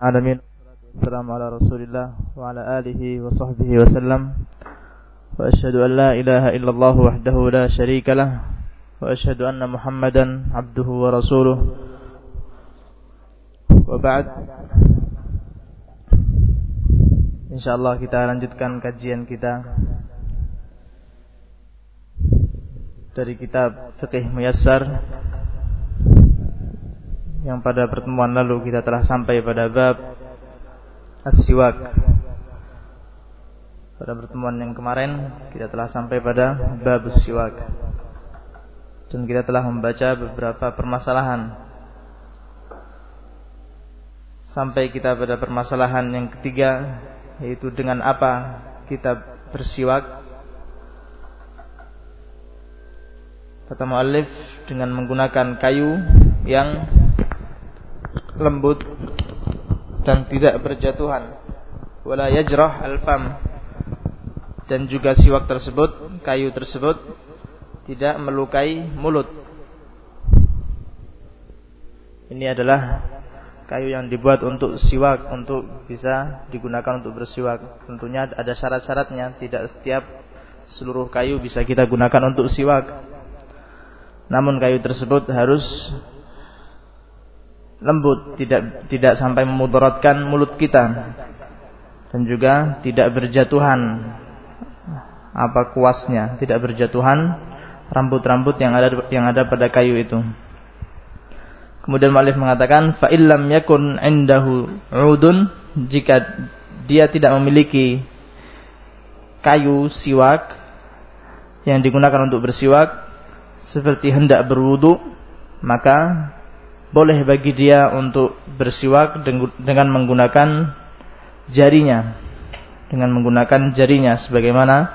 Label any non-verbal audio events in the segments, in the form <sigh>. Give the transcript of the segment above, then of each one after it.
Alamin. Assalamu ala rasulillah Wa ala alihi wa sahbihi wa sallam. Wa ashadu an la ilaha illallah wahdahu la sharika lah. Wa ashadu anna muhammadan abduhu wa rasuluh. InsyaAllah kita lanjutkan kajian kita Dari kitab Fiqih Muyassar yang pada pertemuan lalu kita telah sampai pada bab as-siwak. Pada pertemuan yang kemarin kita telah sampai pada bab as-siwak. Dan kita telah membaca beberapa permasalahan. Sampai kita pada permasalahan yang ketiga yaitu dengan apa kita bersiwak. Kata muallif dengan menggunakan kayu yang lembut dan tidak berjatuhan. Wala yajrah al-fam. Dan juga siwak tersebut kayu tersebut tidak melukai mulut. Ini adalah kayu yang dibuat untuk siwak untuk bisa digunakan untuk bersiwak. Tentunya ada syarat-syaratnya. Tidak setiap seluruh kayu bisa kita gunakan untuk siwak. Namun kayu tersebut harus lembut, tidak tidak sampai memudaratkan mulut kita. Dan juga tidak berjatuhan. Apa kuasnya, tidak berjatuhan rambut-rambut yang ada yang ada pada kayu itu. Kemudian Malik mengatakan fa illam yakun indahu udun jika dia tidak memiliki kayu siwak yang digunakan untuk bersiwak seperti hendak berwudu maka boleh bagi dia untuk bersiwak dengan menggunakan jarinya. Dengan menggunakan jarinya sebagaimana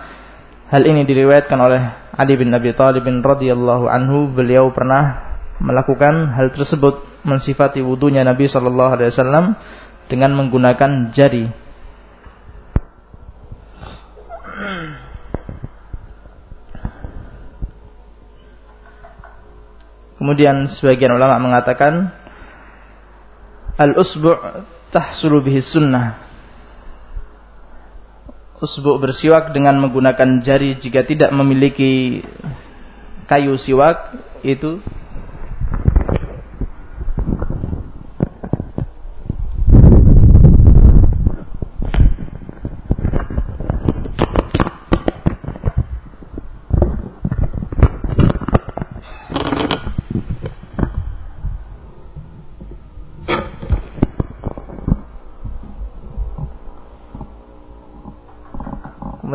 hal ini diriwayatkan oleh Ali bin Abi Thalib radhiyallahu anhu. Beliau pernah melakukan hal tersebut mensifati wudunya Nabi sallallahu alaihi wasallam dengan menggunakan jari Kemudian sebagian ulama mengatakan al-usbu' tahsulu bihi sunnah. Usbu' bersiwak dengan menggunakan jari jika tidak memiliki kayu siwak itu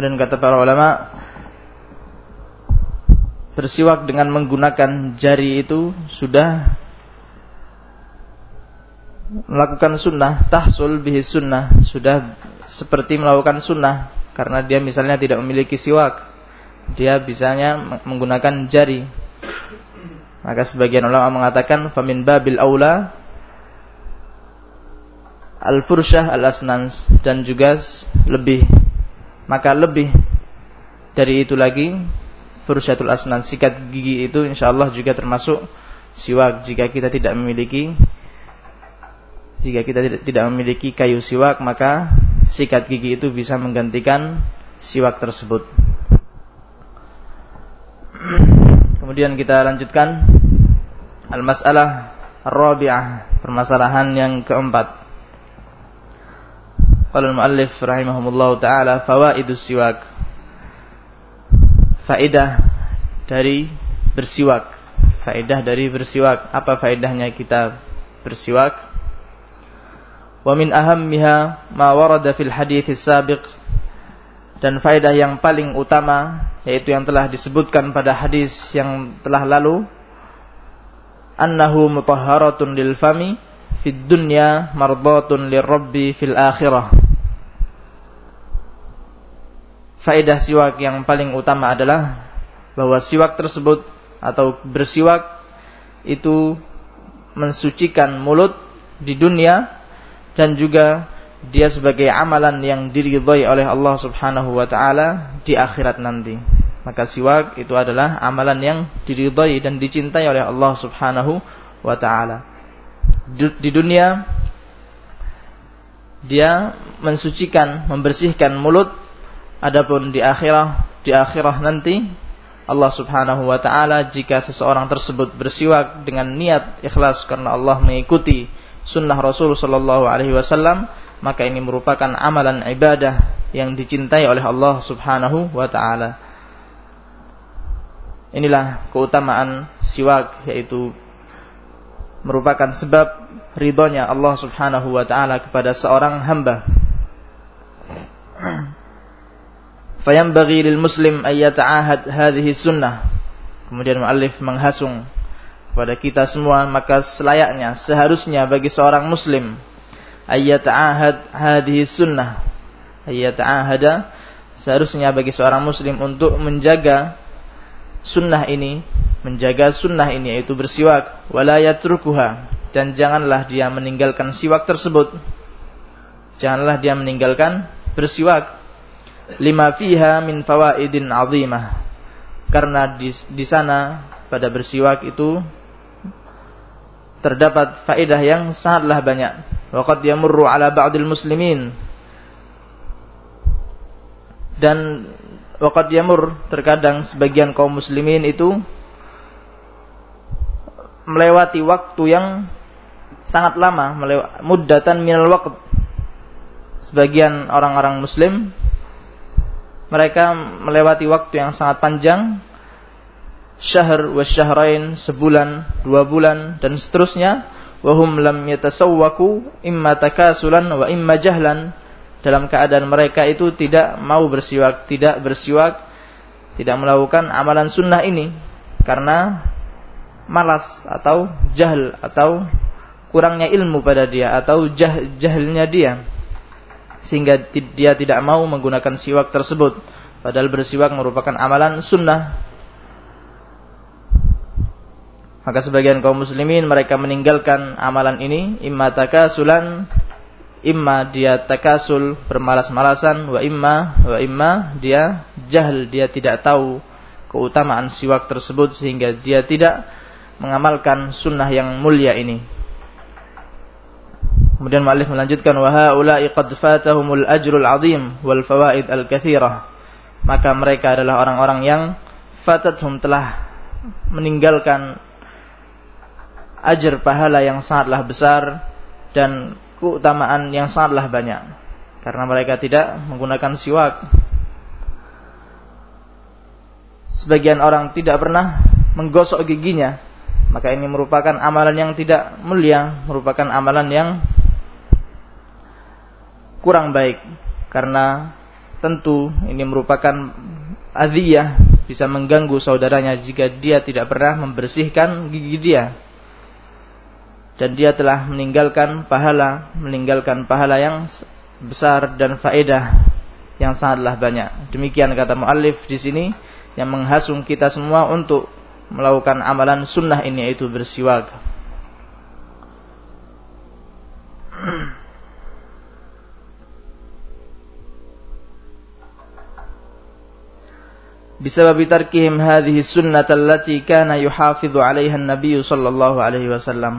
Kemudian kata para ulama bersiwak dengan menggunakan jari itu sudah melakukan sunnah tahsul bihi sunnah sudah seperti melakukan sunnah karena dia misalnya tidak memiliki siwak dia bisanya menggunakan jari. Maka sebagian ulama mengatakan famin babil aula al fursyah al asnan dan juga lebih maka lebih dari itu lagi furusyatul asnan sikat gigi itu insyaallah juga termasuk siwak. Jika kita tidak memiliki jika kita tidak, memiliki kayu siwak maka sikat gigi itu bisa menggantikan siwak tersebut. Kemudian kita lanjutkan. Al-mas'alah ar-rabi'ah permasalahan yang keempat Qala al-muallif rahimahumullah taala fawaidus siwak. Faedah dari bersiwak. Faedah dari bersiwak. Apa faedahnya kita bersiwak? Wa min ahammiha ma warada fil hadits sabiq dan faedah yang paling utama yaitu yang telah disebutkan pada hadis yang telah lalu annahu mutahharatun lil fami fid dunya mardatun lirabbi fil akhirah faedah siwak yang paling utama adalah bahwa siwak tersebut atau bersiwak itu mensucikan mulut di dunia dan juga dia sebagai amalan yang diridhai oleh Allah Subhanahu wa taala di akhirat nanti. Maka siwak itu adalah amalan yang diridhai dan dicintai oleh Allah Subhanahu wa taala. Di dunia dia mensucikan, membersihkan mulut. Adapun di akhirah, di akhirah nanti Allah Subhanahu wa taala jika seseorang tersebut bersiwak dengan niat ikhlas karena Allah mengikuti sunnah Rasul sallallahu alaihi wasallam, maka ini merupakan amalan ibadah yang dicintai oleh Allah Subhanahu wa taala. Inilah keutamaan siwak yaitu merupakan sebab ridhonya Allah Subhanahu wa taala kepada seorang hamba. <clears throat> Fayambaghi lil muslim ay yata'ahad hadhihi sunnah. Kemudian muallif menghasung kepada kita semua maka selayaknya seharusnya bagi seorang muslim ay yata'ahad hadhihi sunnah. Ay yata'ahada seharusnya bagi seorang muslim untuk menjaga sunnah ini, menjaga sunnah ini yaitu bersiwak wala yatrukuha dan janganlah dia meninggalkan siwak tersebut. Janganlah dia meninggalkan bersiwak. Lima fiha min fawaidin azimah. Karena di, di sana pada bersiwak itu terdapat faedah yang sangatlah banyak. Waqad yamurru ala ba'dil muslimin. Dan waqad yamur terkadang sebagian kaum muslimin itu melewati waktu yang sangat lama muddatan minal waqt. Sebagian orang-orang muslim mereka melewati waktu yang sangat panjang syahr wa syahrain sebulan dua bulan dan seterusnya. Wahum lam yatasawwaku imma takasulan wa imma jahlan dalam keadaan mereka itu tidak mau bersiwak tidak bersiwak tidak melakukan amalan sunnah ini karena malas atau jahil atau kurangnya ilmu pada dia atau jah jahilnya dia. Sehingga dia tidak mau menggunakan siwak tersebut. Padahal bersiwak merupakan amalan sunnah. Maka sebagian kaum muslimin mereka meninggalkan amalan ini. Imma takasulan imma dia takasul bermalas-malasan wa imma wa imma dia jahil dia tidak tahu keutamaan siwak tersebut sehingga dia tidak mengamalkan sunnah yang mulia ini Kemudian muallif melanjutkan wa haula'i qad fatahumul ajrul azim wal fawaid al katsirah. Maka mereka adalah orang-orang yang fatathum telah meninggalkan ajar pahala yang sangatlah besar dan keutamaan yang sangatlah banyak. Karena mereka tidak menggunakan siwak. Sebagian orang tidak pernah menggosok giginya, maka ini merupakan amalan yang tidak mulia, merupakan amalan yang kurang baik. Karena tentu ini merupakan adiyah bisa mengganggu saudaranya jika dia tidak pernah membersihkan gigi dia dan dia telah meninggalkan pahala meninggalkan pahala yang besar dan faedah yang sangatlah banyak demikian kata muallif di sini yang menghasung kita semua untuk melakukan amalan sunnah ini yaitu bersiwak بسبب تركهم هذه السنة التي كان يحافظ عليها النبي صلى الله عليه وسلم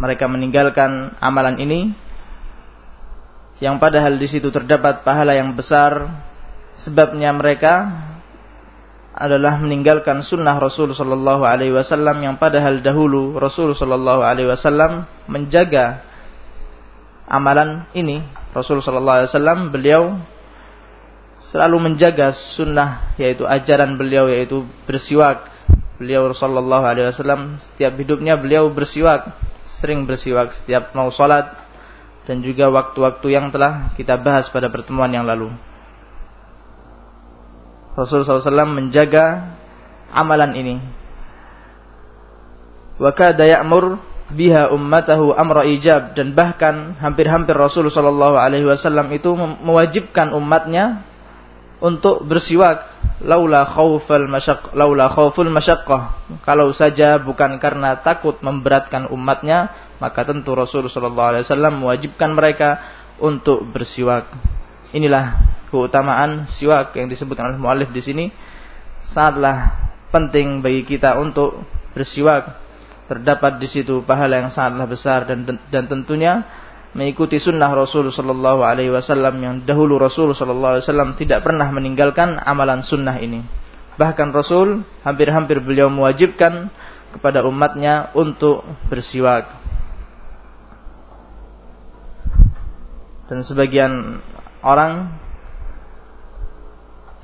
mereka meninggalkan amalan ini yang padahal di situ terdapat pahala yang besar sebabnya mereka adalah meninggalkan sunnah Rasul sallallahu alaihi wasallam yang padahal dahulu Rasul sallallahu alaihi wasallam menjaga amalan ini Rasul sallallahu alaihi wasallam beliau selalu menjaga sunnah yaitu ajaran beliau yaitu bersiwak. Beliau sallallahu alaihi wasallam setiap hidupnya beliau bersiwak, sering bersiwak setiap mau salat dan juga waktu-waktu yang telah kita bahas pada pertemuan yang lalu. Rasulullah SAW menjaga amalan ini. Wa kada ya'mur biha ummatahu amra ijab dan bahkan hampir-hampir Rasulullah sallallahu alaihi wasallam itu mewajibkan umatnya untuk bersiwak laula khaufal masyaq laula khauful masyaqqah. Kalau saja bukan karena takut memberatkan umatnya maka tentu Rasul sallallahu alaihi wasallam mewajibkan mereka untuk bersiwak. Inilah keutamaan siwak yang disebutkan oleh muallif di sini. Sangatlah penting bagi kita untuk bersiwak. Terdapat di situ pahala yang sangatlah besar dan dan tentunya mengikuti sunnah Rasul Sallallahu Alaihi Wasallam yang dahulu Rasul Sallallahu Alaihi Wasallam tidak pernah meninggalkan amalan sunnah ini. Bahkan Rasul hampir-hampir beliau mewajibkan kepada umatnya untuk bersiwak. Dan sebagian orang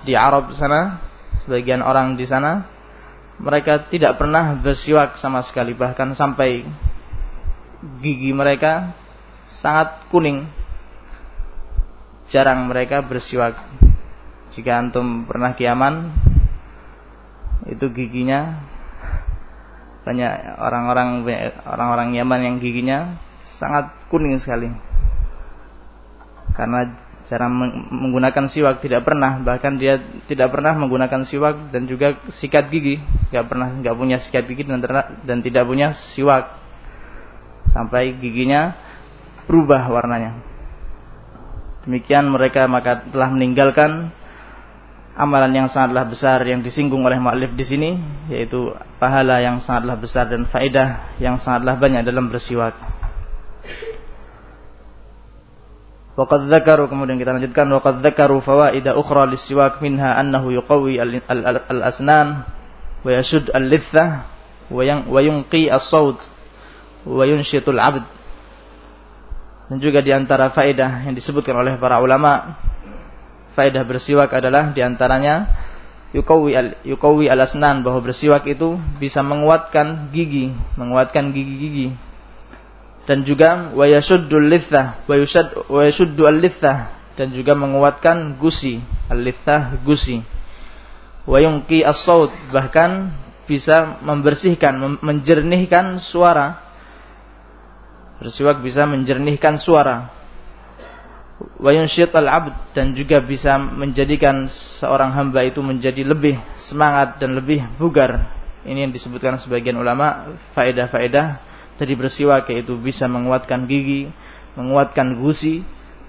di Arab sana, sebagian orang di sana, mereka tidak pernah bersiwak sama sekali, bahkan sampai gigi mereka sangat kuning. Jarang mereka bersiwak. Jika antum pernah kiaman, itu giginya banyak orang-orang orang-orang Yaman yang giginya sangat kuning sekali. Karena cara menggunakan siwak tidak pernah bahkan dia tidak pernah menggunakan siwak dan juga sikat gigi nggak pernah nggak punya sikat gigi dan, dan tidak punya siwak sampai giginya berubah warnanya. Demikian mereka maka telah meninggalkan amalan yang sangatlah besar yang disinggung oleh mu'allif di sini yaitu pahala yang sangatlah besar dan faedah yang sangatlah banyak dalam bersiwak. Waqad dzakaru kemudian kita lanjutkan waqad dzakaru fawaida ukhra lisiwak minha annahu yuqawi al-asnan wa yashud al-lithah wa yunqi as-saut wa yunshitul 'abd dan juga di antara faedah yang disebutkan oleh para ulama, faedah bersiwak adalah di antaranya yukawi al yukawi al bahwa bersiwak itu bisa menguatkan gigi, menguatkan gigi-gigi. Dan juga wa yashuddul lithah, wa yashud al lithah dan juga menguatkan gusi, al gusi. Wa yunqi as-saut bahkan bisa membersihkan, menjernihkan suara Bersiwak bisa menjernihkan suara. Wa al-'abd dan juga bisa menjadikan seorang hamba itu menjadi lebih semangat dan lebih bugar. Ini yang disebutkan sebagian ulama faedah-faedah dari bersiwak yaitu bisa menguatkan gigi, menguatkan gusi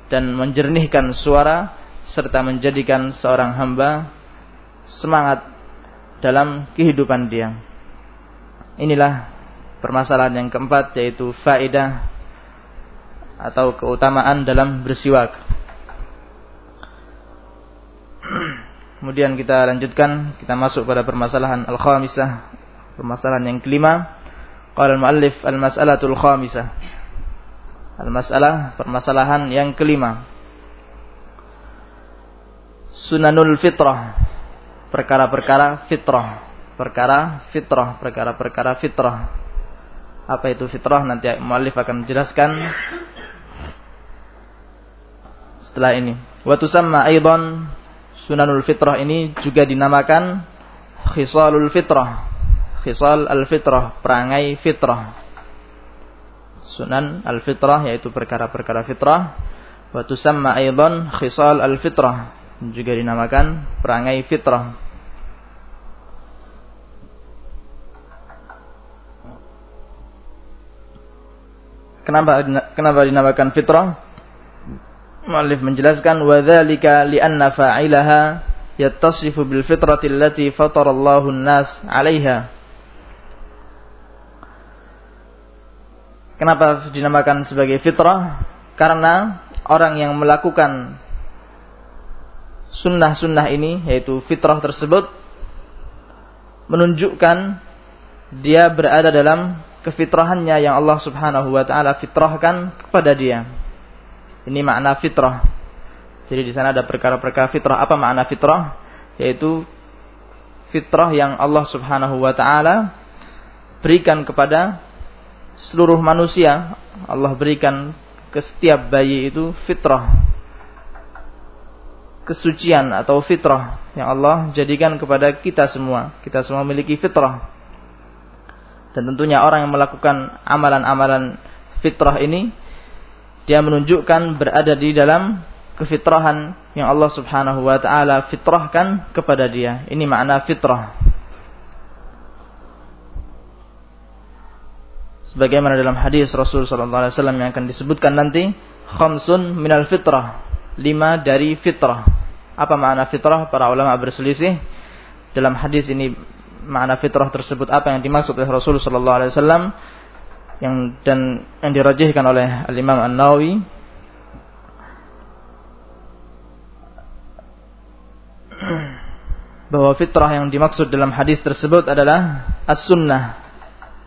dan menjernihkan suara serta menjadikan seorang hamba semangat dalam kehidupan dia. Inilah permasalahan yang keempat yaitu faedah atau keutamaan dalam bersiwak. Kemudian kita lanjutkan, kita masuk pada permasalahan al-khamisah, permasalahan yang kelima. Qala al-muallif al-mas'alatul khamisah. Al-mas'alah permasalahan yang kelima. Sunanul fitrah. Perkara-perkara fitrah. Perkara fitrah, perkara-perkara fitrah apa itu fitrah nanti muallif akan menjelaskan setelah ini. Wa tusamma aidan sunanul fitrah ini juga dinamakan khisalul fitrah. Khisal al-fitrah, perangai fitrah. Sunan al-fitrah yaitu perkara-perkara fitrah. Wa tusamma aidan khisal al-fitrah juga dinamakan perangai fitrah. Kenapa kenapa dinamakan fitrah? Muallif menjelaskan wa dzalika li'anna fa'ilaha yattasifu bil fitrati allati fatara Allahu an-nas 'alaiha. Kenapa dinamakan sebagai fitrah? Karena orang yang melakukan sunnah-sunnah ini yaitu fitrah tersebut menunjukkan dia berada dalam kefitrahannya yang Allah Subhanahu wa taala fitrahkan kepada dia. Ini makna fitrah. Jadi di sana ada perkara-perkara fitrah. Apa makna fitrah? Yaitu fitrah yang Allah Subhanahu wa taala berikan kepada seluruh manusia. Allah berikan ke setiap bayi itu fitrah. Kesucian atau fitrah yang Allah jadikan kepada kita semua. Kita semua memiliki fitrah dan tentunya orang yang melakukan amalan-amalan fitrah ini dia menunjukkan berada di dalam kefitrahan yang Allah Subhanahu wa taala fitrahkan kepada dia. Ini makna fitrah. Sebagaimana dalam hadis Rasul sallallahu alaihi wasallam yang akan disebutkan nanti, khamsun minal fitrah. Lima dari fitrah. Apa makna fitrah? Para ulama berselisih. Dalam hadis ini makna fitrah tersebut apa yang dimaksud oleh Rasul sallallahu alaihi wasallam yang dan yang dirajihkan oleh Al-Imam An-Nawawi. <clears throat> Bahwa fitrah yang dimaksud dalam hadis tersebut adalah as-sunnah.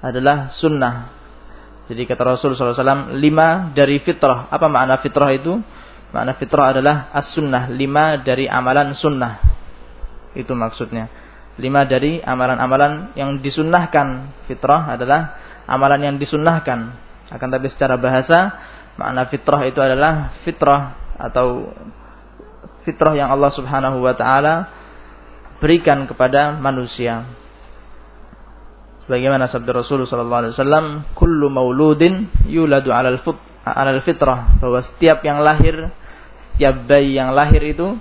Adalah sunnah. Jadi kata Rasul SAW lima dari fitrah. Apa makna fitrah itu? Makna fitrah adalah as-sunnah. Lima dari amalan sunnah. Itu maksudnya lima dari amalan-amalan yang disunnahkan fitrah adalah amalan yang disunnahkan. Akan tapi secara bahasa makna fitrah itu adalah fitrah atau fitrah yang Allah Subhanahu wa taala berikan kepada manusia. Sebagaimana sabda Rasulullah sallallahu alaihi wasallam, "Kullu mauludin yuladu alal fitrah." Bahwa setiap yang lahir, setiap bayi yang lahir itu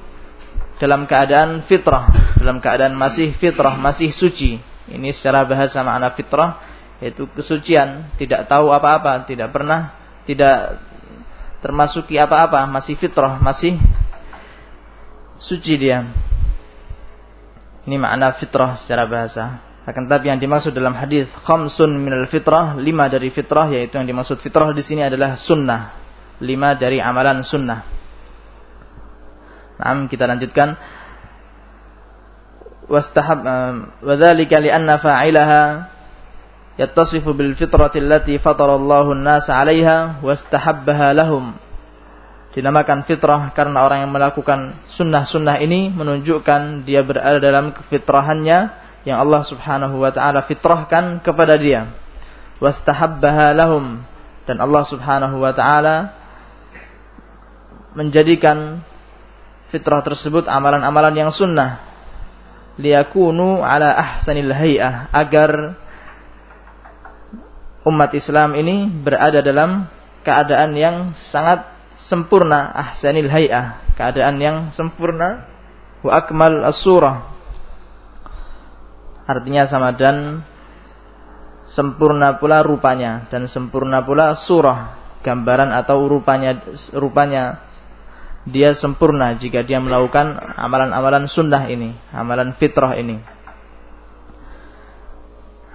dalam keadaan fitrah, dalam keadaan masih fitrah, masih suci. Ini secara bahasa makna fitrah yaitu kesucian, tidak tahu apa-apa, tidak pernah, tidak termasuki apa-apa, masih fitrah, masih suci dia. Ini makna fitrah secara bahasa. Akan tetapi yang dimaksud dalam hadis khamsun minal fitrah, lima dari fitrah yaitu yang dimaksud fitrah di sini adalah sunnah. Lima dari amalan sunnah. Nah, kita lanjutkan. Wastahab wa dzalika li anna fa'ilaha yattasifu bil fitrati allati fatarallahu an-nas 'alaiha wastahabbaha lahum. Dinamakan fitrah karena orang yang melakukan sunnah-sunnah ini menunjukkan dia berada dalam kefitrahannya yang Allah Subhanahu wa taala fitrahkan kepada dia. Wastahabbaha lahum dan Allah Subhanahu wa taala menjadikan fitrah tersebut amalan-amalan yang sunnah. Liyakunu ala ahsanil hay'ah agar umat Islam ini berada dalam keadaan yang sangat sempurna ahsanil hay'ah keadaan yang sempurna. Wa akmal as-surah. Artinya sama dan sempurna pula rupanya dan sempurna pula surah gambaran atau rupanya rupanya dia sempurna jika dia melakukan amalan-amalan sunnah ini, amalan fitrah ini.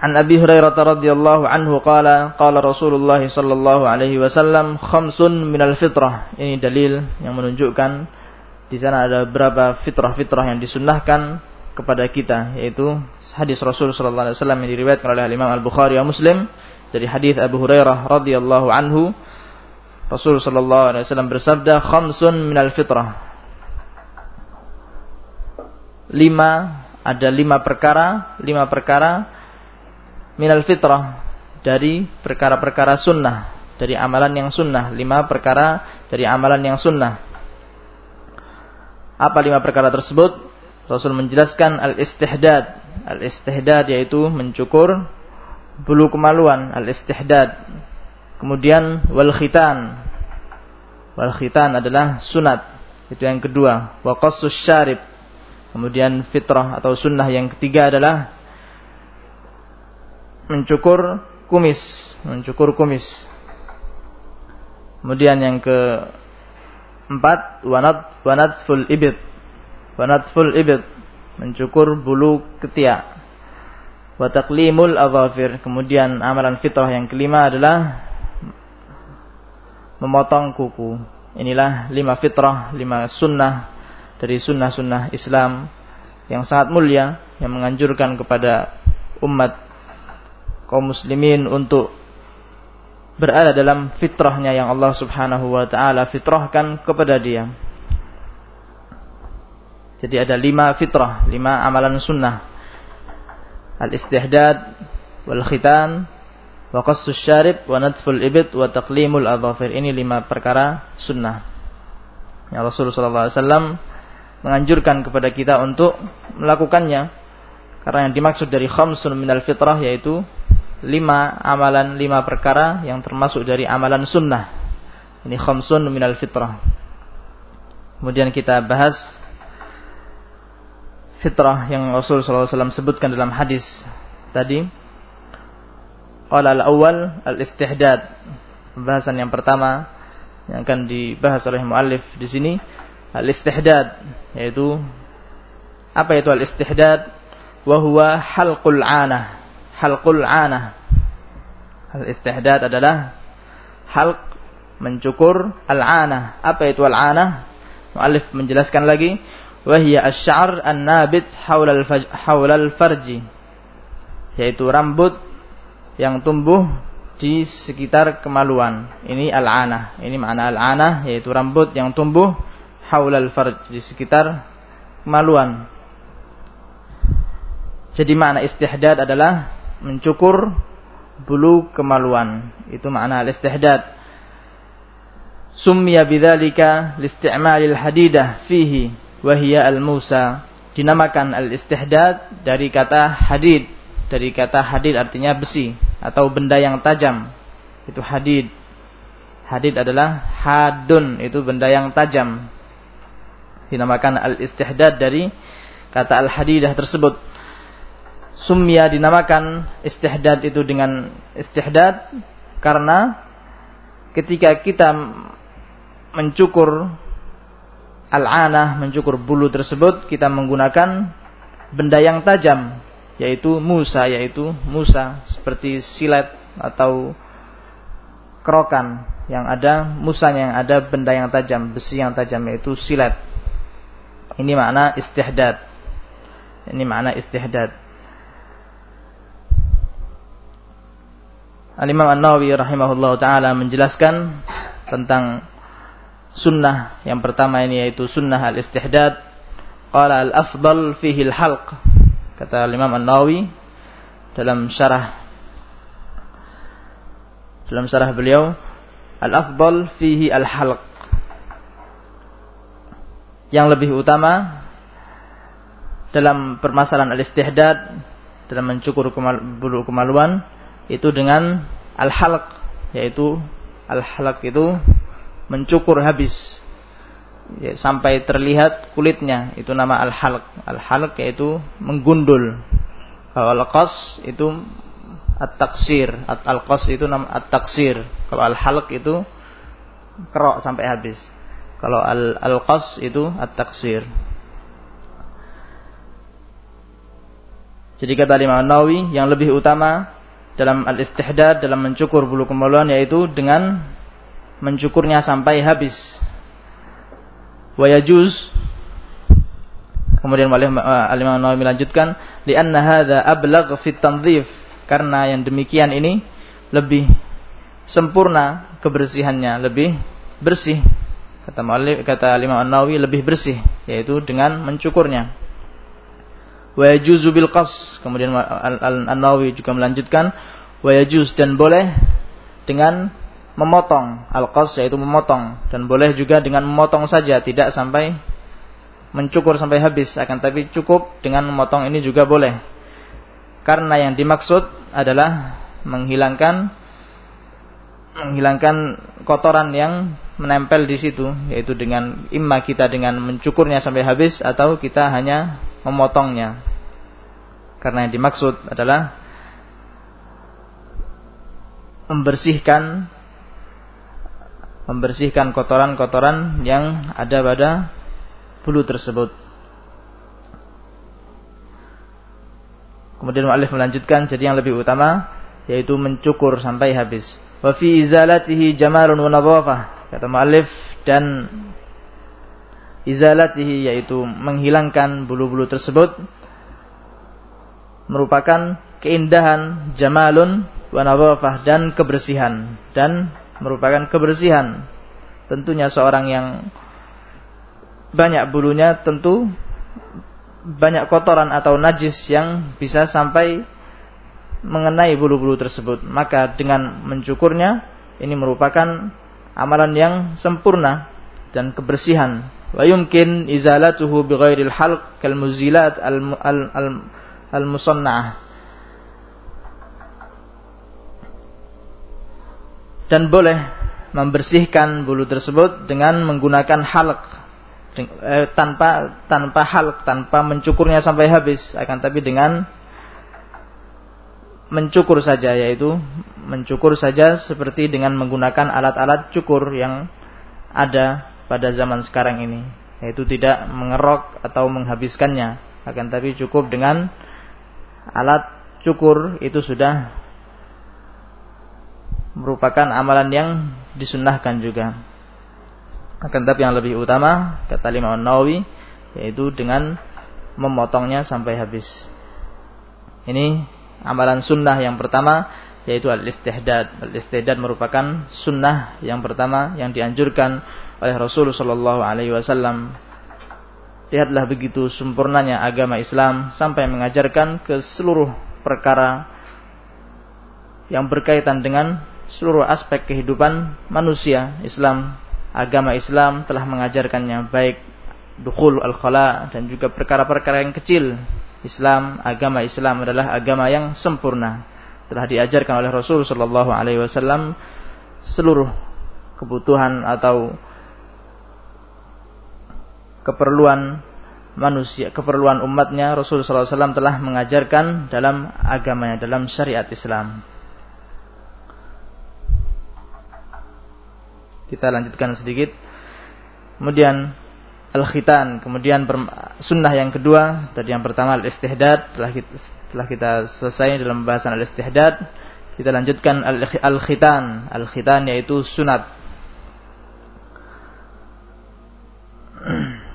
An Abi Hurairah radhiyallahu anhu qala qala Rasulullah sallallahu alaihi wasallam khamsun minal fitrah. Ini dalil yang menunjukkan di sana ada beberapa fitrah-fitrah yang disunnahkan kepada kita yaitu hadis Rasul sallallahu alaihi wasallam yang diriwayatkan oleh Imam Al-Bukhari dan Muslim dari hadis Abu Hurairah radhiyallahu anhu Rasul sallallahu alaihi wasallam bersabda khamsun minal fitrah. Lima ada lima perkara lima perkara minal fitrah dari perkara-perkara sunnah dari amalan yang sunnah. Lima perkara dari amalan yang sunnah. Apa lima perkara tersebut? Rasul menjelaskan al-istihdad. Al-istihdad yaitu mencukur bulu kemaluan. Al-istihdad kemudian wal khitan. Wal khitan adalah sunat. Itu yang kedua. Wa qassus syarib. Kemudian fitrah atau sunnah yang ketiga adalah mencukur kumis, mencukur kumis. Kemudian yang ke empat wanat wanat full ibit, wanat full ibit, mencukur bulu ketiak. Wataklimul azafir. Kemudian amalan fitrah yang kelima adalah memotong kuku. Inilah lima fitrah, lima sunnah dari sunnah-sunnah Islam yang sangat mulia yang menganjurkan kepada umat kaum muslimin untuk berada dalam fitrahnya yang Allah subhanahu wa ta'ala fitrahkan kepada dia. Jadi ada lima fitrah, lima amalan sunnah. Al-istihdad, wal khitan, wa qassus syarib, wa nadful ibid, wa taqlimul adhafir. Ini lima perkara sunnah. Yang Rasulullah SAW menganjurkan kepada kita untuk melakukannya. Karena yang dimaksud dari khamsun minal fitrah yaitu lima amalan lima perkara yang termasuk dari amalan sunnah. Ini khamsun minal fitrah. Kemudian kita bahas fitrah yang Rasul SAW sebutkan dalam hadis tadi. Qala al-awwal al-istihdad. Pembahasan yang pertama yang akan dibahas oleh muallif di sini al-istihdad yaitu apa itu al-istihdad? Wa huwa halqul 'anah halqul anah. Al-istihdad adalah halq mencukur al-anah. Apa itu al-anah? Muallif menjelaskan lagi, wahya asy-sya'r an-nabit haula al-farji. Yaitu rambut yang tumbuh di sekitar kemaluan. Ini al-anah. Ini makna al-anah yaitu rambut yang tumbuh haula al-farj di sekitar kemaluan. Jadi makna istihdad adalah mencukur bulu kemaluan. Itu makna al-istihdad. Summiya bidzalika listi'malil hadidah fihi wa hiya al-musa. Dinamakan al-istihdad dari kata hadid. Dari kata hadid artinya besi atau benda yang tajam. Itu hadid. Hadid adalah hadun, itu benda yang tajam. Dinamakan al-istihdad dari kata al-hadidah tersebut. Sumya dinamakan istihdad itu dengan istihdad karena ketika kita mencukur al-anah, mencukur bulu tersebut, kita menggunakan benda yang tajam, yaitu musa, yaitu musa, seperti silet atau kerokan yang ada musanya yang ada benda yang tajam, besi yang tajam yaitu silet. Ini makna istihdad. Ini makna istihdad. Al-Imam An-Nawawi rahimahullah taala menjelaskan tentang sunnah yang pertama ini yaitu sunnah al-istihdad qala al-afdal fihi al-halq kata Imam An-Nawawi dalam syarah dalam syarah beliau al-afdal fihi al-halq. Yang lebih utama dalam permasalahan al-istihdad dalam mencukur kemal, bulu kemaluan itu dengan al-halq yaitu al-halq itu mencukur habis ya, sampai terlihat kulitnya. Itu nama al-halq. Al-halq yaitu menggundul. Kalau al-qas itu at-taksir. Al-qas itu nama at-taksir. Kalau al-halq itu kerok sampai habis. Kalau al-qas itu at-taksir. Jadi kata Imam Nawawi yang lebih utama dalam al-istihdad dalam mencukur bulu kemaluan yaitu dengan mencukurnya sampai habis. Wa yajuz Kemudian Al-Imam Nawawi melanjutkan, "Li'anna hadza ablagh fi tanzif." Karena yang demikian ini lebih sempurna kebersihannya, lebih bersih. Kata Muallif, kata Imam An-Nawawi lebih bersih, yaitu dengan mencukurnya. Wa yajuzu bil qas. Kemudian An-Nawawi juga melanjutkan, wa yajuz dan boleh dengan memotong al-qas yaitu memotong. Dan boleh juga dengan memotong saja tidak sampai mencukur sampai habis. Akan tapi cukup dengan memotong ini juga boleh. Karena yang dimaksud adalah menghilangkan menghilangkan kotoran yang menempel di situ yaitu dengan imma kita dengan mencukurnya sampai habis atau kita hanya memotongnya. Karena yang dimaksud adalah membersihkan membersihkan kotoran-kotoran yang ada pada bulu tersebut. Kemudian mu'alif melanjutkan jadi yang lebih utama yaitu mencukur sampai habis. Wa fi izalatihi jamalun wa. Kata mu'alif dan izalatihi yaitu menghilangkan bulu-bulu tersebut merupakan keindahan jamalun wa dan kebersihan dan merupakan kebersihan. Tentunya seorang yang banyak bulunya tentu banyak kotoran atau najis yang bisa sampai mengenai bulu-bulu tersebut. Maka dengan mencukurnya ini merupakan amalan yang sempurna dan kebersihan. Wa yumkin izalatuhu bighairil halq kal muzilat al al al, al musanna'ah. Dan boleh membersihkan bulu tersebut dengan menggunakan halq. Eh, tanpa tanpa halq tanpa mencukurnya sampai habis. Akan tapi dengan mencukur saja yaitu mencukur saja seperti dengan menggunakan alat-alat cukur yang ada pada zaman sekarang ini. Yaitu tidak mengerok atau menghabiskannya. Akan tapi cukup dengan alat cukur itu sudah merupakan amalan yang disunnahkan juga. Akan tapi yang lebih utama kata Imam Nawawi yaitu dengan memotongnya sampai habis. Ini amalan sunnah yang pertama yaitu al-istihdad. Al-istihdad merupakan sunnah yang pertama yang dianjurkan oleh Rasul sallallahu alaihi wasallam. Lihatlah begitu sempurnanya agama Islam sampai mengajarkan ke seluruh perkara yang berkaitan dengan seluruh aspek kehidupan manusia. Islam, agama Islam telah mengajarkannya baik dukhul al-khala dan juga perkara-perkara yang kecil. Islam, agama Islam adalah agama yang sempurna. Telah diajarkan oleh Rasul sallallahu alaihi wasallam seluruh kebutuhan atau keperluan manusia, keperluan umatnya Rasul sallallahu alaihi wasallam telah mengajarkan dalam agamanya, dalam syariat Islam. Kita lanjutkan sedikit. Kemudian al-khitan, kemudian sunnah yang kedua, tadi yang pertama al-istihdad, setelah kita, setelah kita selesai dalam pembahasan al-istihdad, kita lanjutkan al-khitan. Al-khitan yaitu sunat. <clears throat>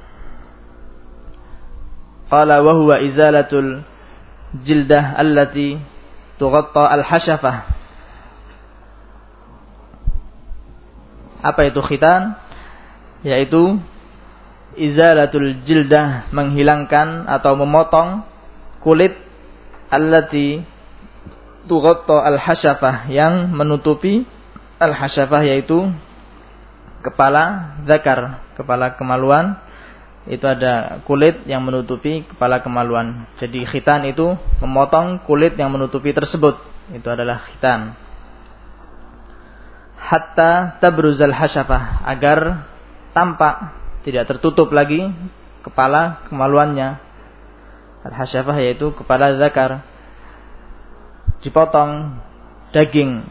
Qala wa huwa izalatul jildah allati tughatta al-hashafah. Apa itu khitan? Yaitu izalatul jildah menghilangkan atau memotong kulit allati tughatta al-hasyafah yang menutupi al-hasyafah yaitu kepala zakar, kepala kemaluan itu ada kulit yang menutupi kepala kemaluan. Jadi khitan itu memotong kulit yang menutupi tersebut. Itu adalah khitan. Hatta tabruzal hasyafah agar tampak tidak tertutup lagi kepala kemaluannya. Al-hasyafah yaitu kepala zakar. Dipotong daging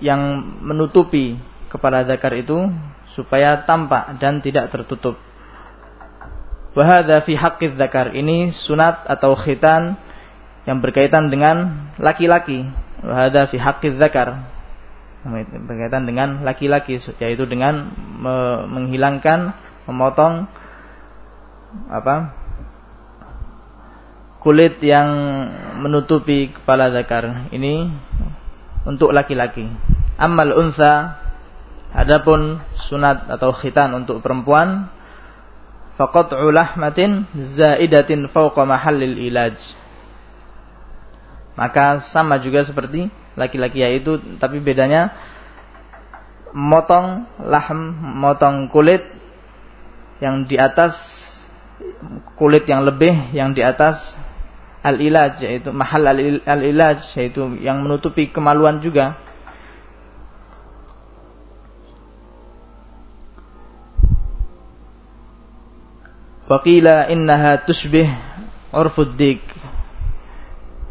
yang menutupi kepala zakar itu supaya tampak dan tidak tertutup. Wahada fi haqqidz zakar. Ini sunat atau khitan yang berkaitan dengan laki-laki. Wahada fi haqqidz zakar. Berkaitan dengan laki-laki yaitu dengan menghilangkan memotong apa kulit yang menutupi kepala zakar ini untuk laki-laki. Amal unsa adapun sunat atau khitan untuk perempuan faqat'u lahmatin zaidatin fawqa mahallil ilaj. Maka sama juga seperti laki-laki yaitu tapi bedanya motong lahm, motong kulit yang di atas kulit yang lebih yang di atas al-ilaj yaitu mahal al-ilaj yaitu yang menutupi kemaluan juga Waqila innaha tushbih urfud dik.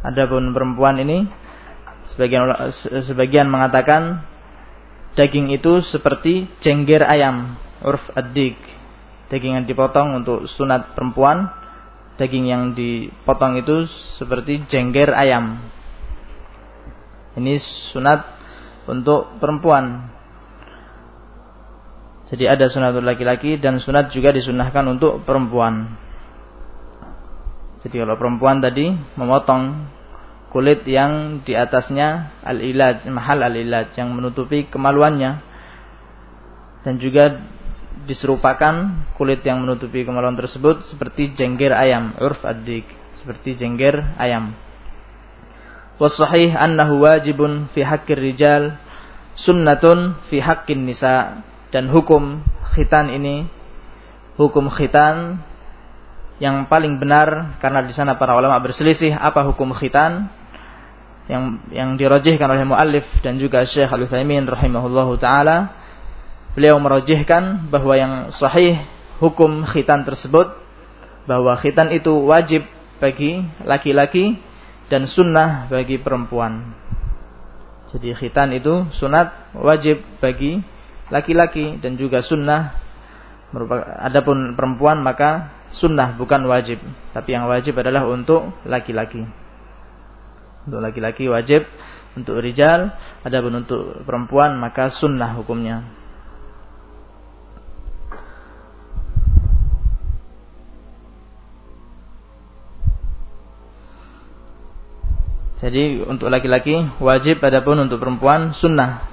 Adapun perempuan ini sebagian sebagian mengatakan daging itu seperti cengger ayam, urf ad-dik. Daging yang dipotong untuk sunat perempuan daging yang dipotong itu seperti jengger ayam. Ini sunat untuk perempuan. Jadi ada sunat untuk laki-laki dan sunat juga disunahkan untuk perempuan. Jadi kalau perempuan tadi memotong kulit yang di atasnya al-ilaj, mahal al-ilaj yang menutupi kemaluannya dan juga diserupakan kulit yang menutupi kemaluan tersebut seperti jengger ayam, urf adik, seperti jengger ayam. Wasahih annahu wajibun fi haqqir rijal, sunnatun fi haqqin nisa dan hukum khitan ini hukum khitan yang paling benar karena di sana para ulama berselisih apa hukum khitan yang yang dirajihkan oleh muallif dan juga Syekh Al-Utsaimin rahimahullahu taala beliau merojihkan bahwa yang sahih hukum khitan tersebut bahwa khitan itu wajib bagi laki-laki dan sunnah bagi perempuan. Jadi khitan itu sunat wajib bagi laki-laki dan juga sunnah. Adapun perempuan maka sunnah bukan wajib, tapi yang wajib adalah untuk laki-laki. Untuk laki-laki wajib untuk rijal, adapun untuk perempuan maka sunnah hukumnya. Jadi untuk laki-laki wajib adapun untuk perempuan sunnah.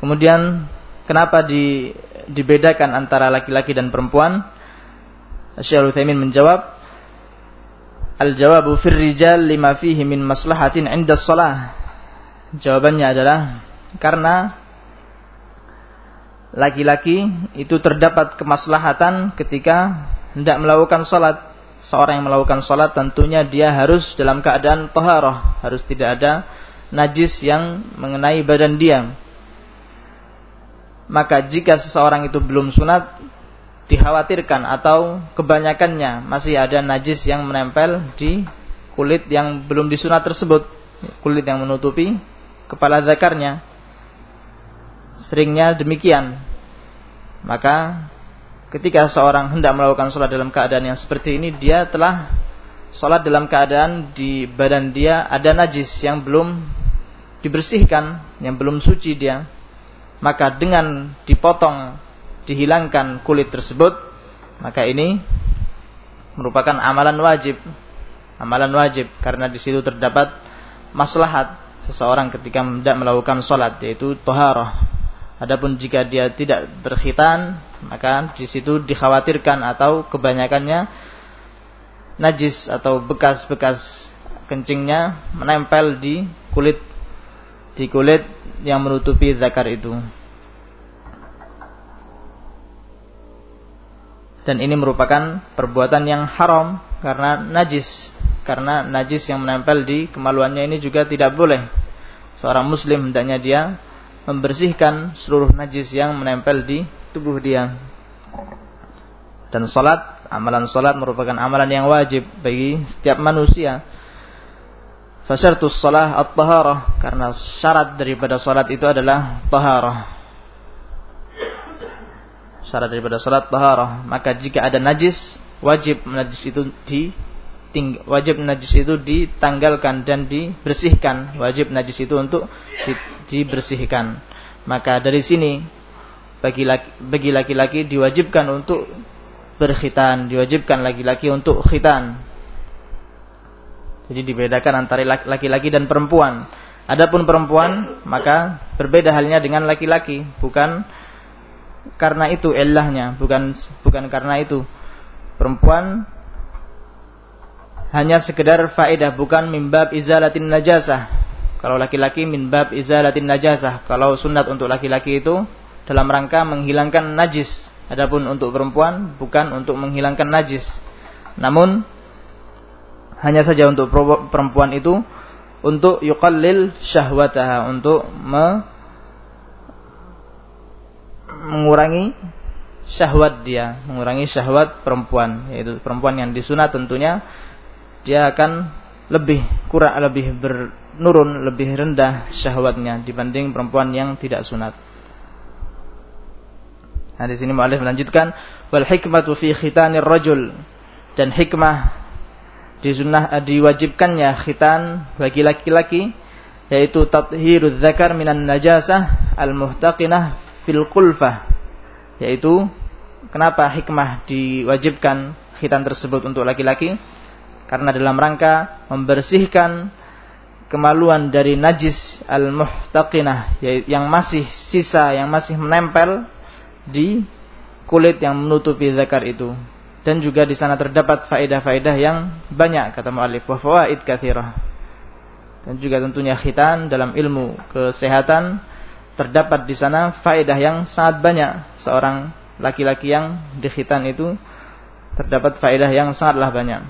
Kemudian kenapa di, dibedakan antara laki-laki dan perempuan? Syaikhul Utsaimin menjawab, Al-jawabu fir rijal lima fihi min maslahatin 'inda shalah. Jawabannya adalah karena laki-laki itu terdapat kemaslahatan ketika hendak melakukan salat seorang yang melakukan sholat tentunya dia harus dalam keadaan toharoh, harus tidak ada najis yang mengenai badan dia. Maka jika seseorang itu belum sunat, dikhawatirkan atau kebanyakannya masih ada najis yang menempel di kulit yang belum disunat tersebut, kulit yang menutupi kepala zakarnya. Seringnya demikian. Maka ketika seorang hendak melakukan sholat dalam keadaan yang seperti ini, dia telah sholat dalam keadaan di badan dia ada najis yang belum dibersihkan, yang belum suci dia. Maka dengan dipotong, dihilangkan kulit tersebut, maka ini merupakan amalan wajib. Amalan wajib karena di situ terdapat maslahat seseorang ketika hendak melakukan sholat yaitu toharoh. Adapun jika dia tidak berkhitan, maka di situ dikhawatirkan atau kebanyakannya najis atau bekas-bekas kencingnya menempel di kulit di kulit yang menutupi zakar itu. Dan ini merupakan perbuatan yang haram karena najis. Karena najis yang menempel di kemaluannya ini juga tidak boleh. Seorang muslim hendaknya dia membersihkan seluruh najis yang menempel di tubuh dia. Dan salat, amalan salat merupakan amalan yang wajib bagi setiap manusia. Fasyartus salah at-taharah karena syarat daripada salat itu adalah taharah. Syarat daripada salat taharah, maka jika ada najis, wajib najis itu di wajib najis itu ditanggalkan dan dibersihkan. Wajib najis itu untuk di, dibersihkan. Maka dari sini bagi laki-laki diwajibkan untuk berkhitan, diwajibkan laki-laki untuk khitan. Jadi dibedakan antara laki-laki dan perempuan. Adapun perempuan maka berbeda halnya dengan laki-laki, bukan karena itu illahnya, bukan bukan karena itu. Perempuan hanya sekedar faedah, bukan mimbab izalatin najasah. Kalau laki-laki mimbab izalatin najasah. Kalau sunat untuk laki-laki itu dalam rangka menghilangkan najis. Adapun untuk perempuan bukan untuk menghilangkan najis. Namun hanya saja untuk perempuan itu untuk yuqallil syahwataha untuk me mengurangi syahwat dia, mengurangi syahwat perempuan, yaitu perempuan yang disunat tentunya dia akan lebih kurang lebih bernurun, lebih rendah syahwatnya dibanding perempuan yang tidak sunat. Nah, di sini mu'alif melanjutkan wal hikmatu fi khitanir rajul dan hikmah disunnah eh, diwajibkannya khitan bagi laki-laki yaitu tathhirudz zakar minan najasah al muhtaqinah fil qulfah yaitu kenapa hikmah diwajibkan khitan tersebut untuk laki-laki? Karena dalam rangka membersihkan kemaluan dari najis al muhtaqinah yang masih sisa yang masih menempel di kulit yang menutupi zakar itu. Dan juga di sana terdapat faedah-faedah yang banyak kata muallif wa fawaid katsirah. Dan juga tentunya khitan dalam ilmu kesehatan terdapat di sana faedah yang sangat banyak. Seorang laki-laki yang dikhitan itu terdapat faedah yang sangatlah banyak.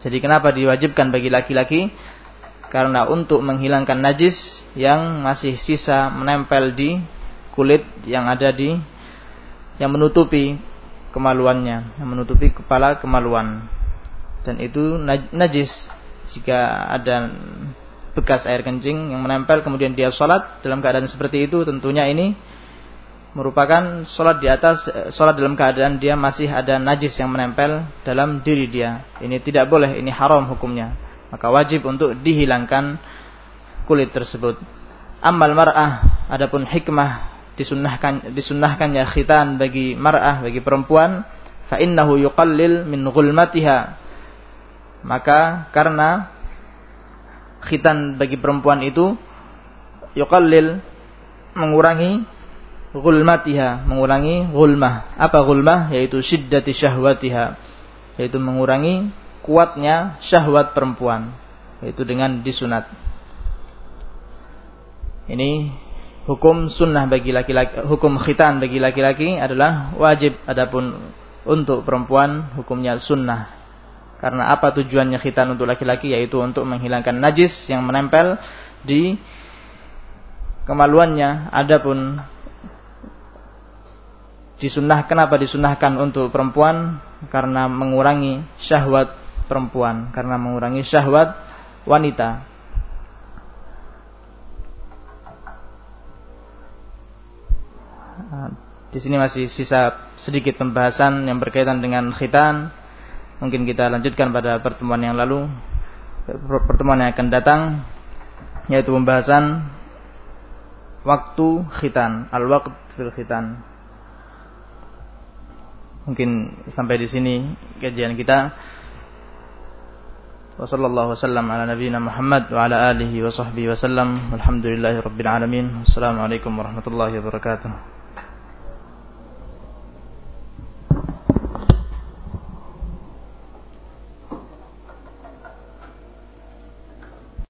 Jadi kenapa diwajibkan bagi laki-laki? Karena untuk menghilangkan najis yang masih sisa menempel di kulit yang ada di yang menutupi kemaluannya, yang menutupi kepala kemaluan. Dan itu najis. Jika ada bekas air kencing yang menempel kemudian dia sholat dalam keadaan seperti itu tentunya ini merupakan sholat di atas sholat dalam keadaan dia masih ada najis yang menempel dalam diri dia. Ini tidak boleh ini haram hukumnya. Maka wajib untuk dihilangkan kulit tersebut. Amal mar'ah adapun hikmah disunnahkan disunnahkannya khitan bagi mar'ah bagi perempuan fa innahu yuqallil min ghulmatiha. Maka karena khitan bagi perempuan itu yuqallil mengurangi ghulmatiha mengurangi ghulmah apa ghulmah yaitu syiddati syahwatiha yaitu mengurangi kuatnya syahwat perempuan yaitu dengan disunat ini hukum sunnah bagi laki-laki, hukum khitan bagi laki-laki adalah wajib. Adapun untuk perempuan hukumnya sunnah. Karena apa tujuannya khitan untuk laki-laki yaitu untuk menghilangkan najis yang menempel di kemaluannya. Adapun disunnah kenapa disunnahkan untuk perempuan? Karena mengurangi syahwat perempuan, karena mengurangi syahwat wanita. Di sini masih sisa sedikit pembahasan yang berkaitan dengan khitan. Mungkin kita lanjutkan pada pertemuan yang lalu, pertemuan yang akan datang, yaitu pembahasan waktu khitan, al-waqt fil khitan. Mungkin sampai di sini kajian kita. Wasallam ala nabiyyina Muhammad wa ala alihi wa sahbihi wasallam. Wassalamualaikum warahmatullahi wabarakatuh.